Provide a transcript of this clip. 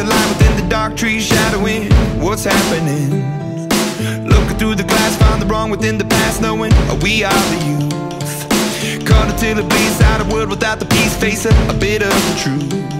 The line within the dark trees shadowing what's happening? Looking through the glass, find the wrong within the past, knowing we are the youth. Caught until it bleeds out a world without the peace, face a, bit of the truth.